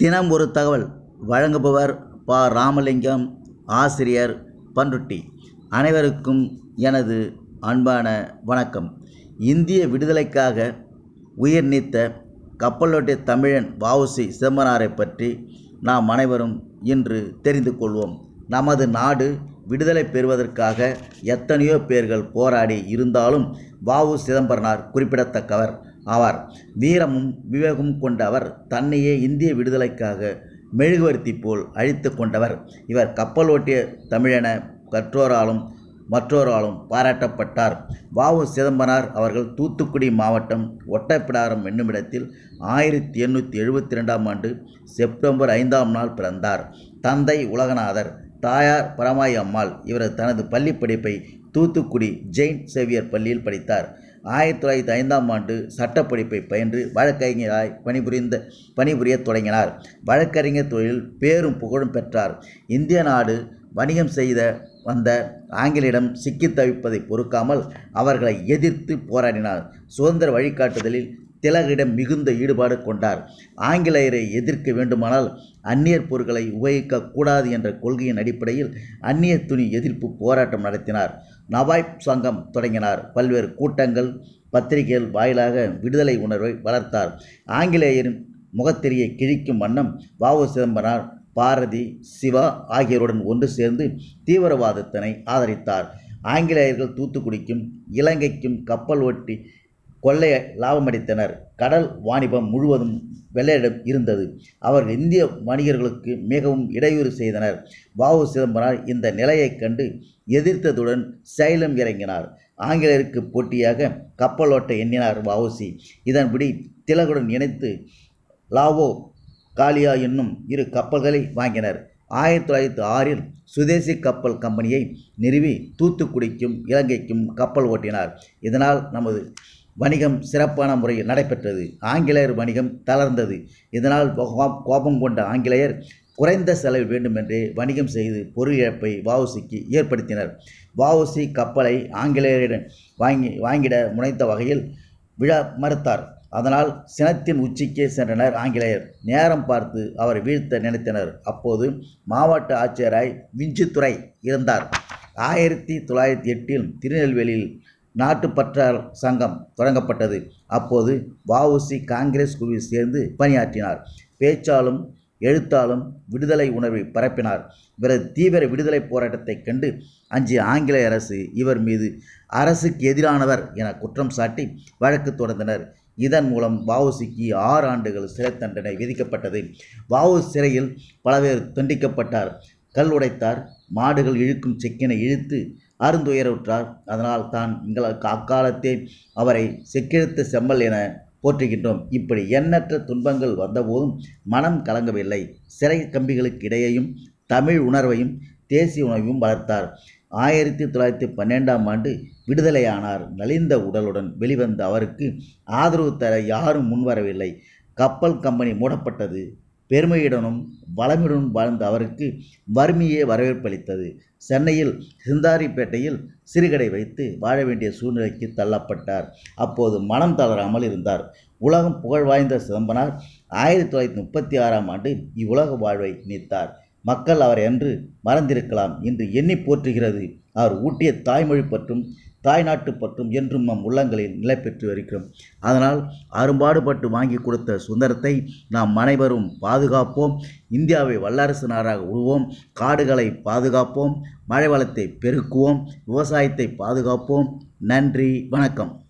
தினம் ஒரு தகவல் வழங்குபவர் ப. ராமலிங்கம் ஆசிரியர் பண்ருட்டி அனைவருக்கும் எனது அன்பான வணக்கம். இந்திய விடுதலைக்காக உயிர் நீத்த கப்பலோட்டிய தமிழன் வஉசி சிதம்பரனாரை பற்றி நாம் அனைவரும் இன்று தெரிந்து கொள்வோம். நமது நாடு விடுதலை பெறுவதற்காக எத்தனையோ பேர்கள் போராடி இருந்தாலும் வாவு சிதம்பரனார் குறிப்பிடத்தக்கவர். ஆவார். வீரமும் விவேகமும் கொண்டவர் தன்னையே இந்திய விடுதலைக்காக மெழுகுவர்த்தி போல் அழித்து கொண்டவர். இவர் கப்பலோட்டிய தமிழென கற்றோராலும் மற்றோராலும் பாராட்டப்பட்டார். வாவு சிதம்பரனார் அவர்கள் தூத்துக்குடி மாவட்டம் ஒட்டப்பிடாரம் என்னுமிடத்தில் ஆயிரத்தி எண்ணூற்றி எழுபத்தி ரெண்டாம் ஆண்டு செப்டம்பர் ஐந்தாம் நாள் பிறந்தார். தந்தை உலகநாதர் தாயார் பரமாயி அம்மாள். இவர் தனது பள்ளி படிப்பை தூத்துக்குடி ஜெயின் சேவியர் பள்ளியில் படித்தார். ஆயிரத்தி தொள்ளாயிரத்தி ஐந்தாம் ஆண்டு சட்டப்படிப்பை பயின்று வழக்கறிஞராய் பணிபுரிந்த பணிபுரிய தொடங்கினார். வழக்கறிஞர் தொழில் பேரும் புகழும் பெற்றார். இந்திய நாடு வணிகம் செய்த வந்த ஆங்கிலிடம் சிக்கித் தவிப்பதை பொறுக்காமல் அவர்களை எதிர்த்து போராடினார். சுதந்திர வழிகாட்டுதலில் திலகரிடம் மிகுந்த ஈடுபாடு கொண்டார். ஆங்கிலேயரை எதிர்க்க வேண்டுமானால் அந்நியர் பொருட்களை உபயோகிக்க கூடாது என்ற கொள்கையின் அடிப்படையில் அந்நிய துணி எதிர்ப்பு போராட்டம் நடத்தினார். நவாப் சங்கம் தொடங்கினார். பல்வேறு கூட்டங்கள் பத்திரிகைகள் வாயிலாக விடுதலை உணர்வை வளர்த்தார். ஆங்கிலேயரின் முகத்திரியை கிழிக்கும் வண்ணம் வாவு சிதம்பரனார் பாரதி சிவா ஆகியோருடன் ஒன்று சேர்ந்து தீவிரவாதத்தினை ஆதரித்தார். ஆங்கிலேயர்கள் தூத்துக்குடிக்கும் இலங்கைக்கும் கப்பல் ஓட்டி கொள்ளை லாபமடைத்தனர். கடல் வாணிபம் முழுவதும் வெள்ளையிடம் இருந்தது. அவர்கள் இந்திய வணிகர்களுக்கு மிகவும் இடையூறு செய்தனர். வாவு சிதம்பரனார் இந்த நிலையைக் கண்டு எதிர்த்ததுடன் சைலம் இறங்கினார். ஆங்கிலேயருக்கு போட்டியாக கப்பலோட்ட எண்ணினார் வாவுசி. இதன்படி திலகுடன் இணைத்து லாவோ காலியா என்னும் இரு கப்பல்களை வாங்கினர். ஆயிரத்தி தொள்ளாயிரத்தி ஆறில் சுதேசி கப்பல் கம்பெனியை நிறுவி தூத்துக்குடிக்கும் இலங்கைக்கும் கப்பல் ஓட்டினார். இதனால் நமது வணிகம் சிறப்பான முறையில் நடைபெற்றது. ஆங்கிலேயர் வணிகம் தளர்ந்தது. இதனால் கோபம் கொண்ட ஆங்கிலேயர் குறைந்த செலவு வேண்டுமென்றே வணிகம் செய்து பொருள் இழப்பை வஉசிக்கு ஏற்படுத்தினர். வஉசி கப்பலை ஆங்கிலேயரிடம் வாங்கி வாங்கிட முனைத்த வகையில் விழா மறுத்தார். அதனால் சினத்தின் உச்சிக்கே சென்றனர் ஆங்கிலேயர். நேரம் பார்த்து அவரை வீழ்த்த நினைத்தனர். அப்போது மாவட்ட ஆட்சியராய் விஞ்சுத்துறை இருந்தார். ஆயிரத்தி தொள்ளாயிரத்தி எட்டில் திருநெல்வேலியில் நாட்டுப்பற்றாளர் சங்கம் தொடங்கப்பட்டது. அப்போது வஉசி காங்கிரஸ் குழுவில் சேர்ந்து பணியாற்றினார். பேச்சாலும் எழுத்தாலும் விடுதலை உணர்வை பரப்பினார். இவரது தீவிர விடுதலை போராட்டத்தைக் கண்டு அஞ்சிய ஆங்கிலேய அரசு இவர் மீது அரசுக்கு எதிரானவர் என குற்றம் சாட்டி வழக்கு தொடர்ந்தனர். இதன் மூலம் வஉசிக்கு ஆறு ஆண்டுகள் சிறை தண்டனை விதிக்கப்பட்டது. வஉ சிறையில் பலவேறு துண்டிக்கப்பட்டார். கல் உடைத்தார். மாடுகள் இழுக்கும் செக்கினை இழுத்து அருந்துயருற்றார். அதனால் தான் எங்களுக்கு அக்காலத்தே அவரை செக்கிழுத்த செம்மல் என போற்றுகின்றோம். இப்படி எண்ணற்ற துன்பங்கள் வந்தபோதும் மனம் கலங்கவில்லை. சிறை கம்பிகளுக்கு இடையேயும் தமிழ் உணர்வையும் தேசிய உணர்வையும் வளர்த்தார். ஆயிரத்தி தொள்ளாயிரத்தி பன்னெண்டாம் ஆண்டு விடுதலையானார். நலிந்த உடலுடன் வெளிவந்த அவருக்கு ஆதரவு தர யாரும் முன்வரவில்லை. கப்பல் கம்பெனி மூடப்பட்டது. பெருமையுடனும் வளமுடனும் வாழ்ந்த அவருக்கு வறுமையே வரவேற்பளித்தது. சென்னையில் சிந்தாரிப்பேட்டையில் சிறுகடை வைத்து வாழ வேண்டிய சூழ்நிலைக்கு தள்ளப்பட்டார். அப்போது மனம் தளராமல் இருந்தார். உலகம் புகழ் வாய்ந்த சிதம்பனார் ஆயிரத்தி தொள்ளாயிரத்தி முப்பத்தி ஆறாம் ஆண்டு இவ்வுலக வாழ்வை நீத்தார். மக்கள் அவர் என்று மறந்திருக்கலாம் இன்று எண்ணி போற்றுகிறது. அவர் ஊட்டிய தாய்மொழி பற்றும் தாய்நாட்டு பற்றும் என்றும் நம் உள்ளங்களில் நிலை பெற்று வருகிறோம். அதனால் அரும்பாடுபட்டு வாங்கி கொடுத்த சுதந்திரத்தை நாம் அனைவரும் பாதுகாப்போம். இந்தியாவை வல்லரசு நாடாக உருவோம். காடுகளை பாதுகாப்போம். மழை வளத்தை பெருக்குவோம். விவசாயத்தை பாதுகாப்போம். நன்றி. வணக்கம்.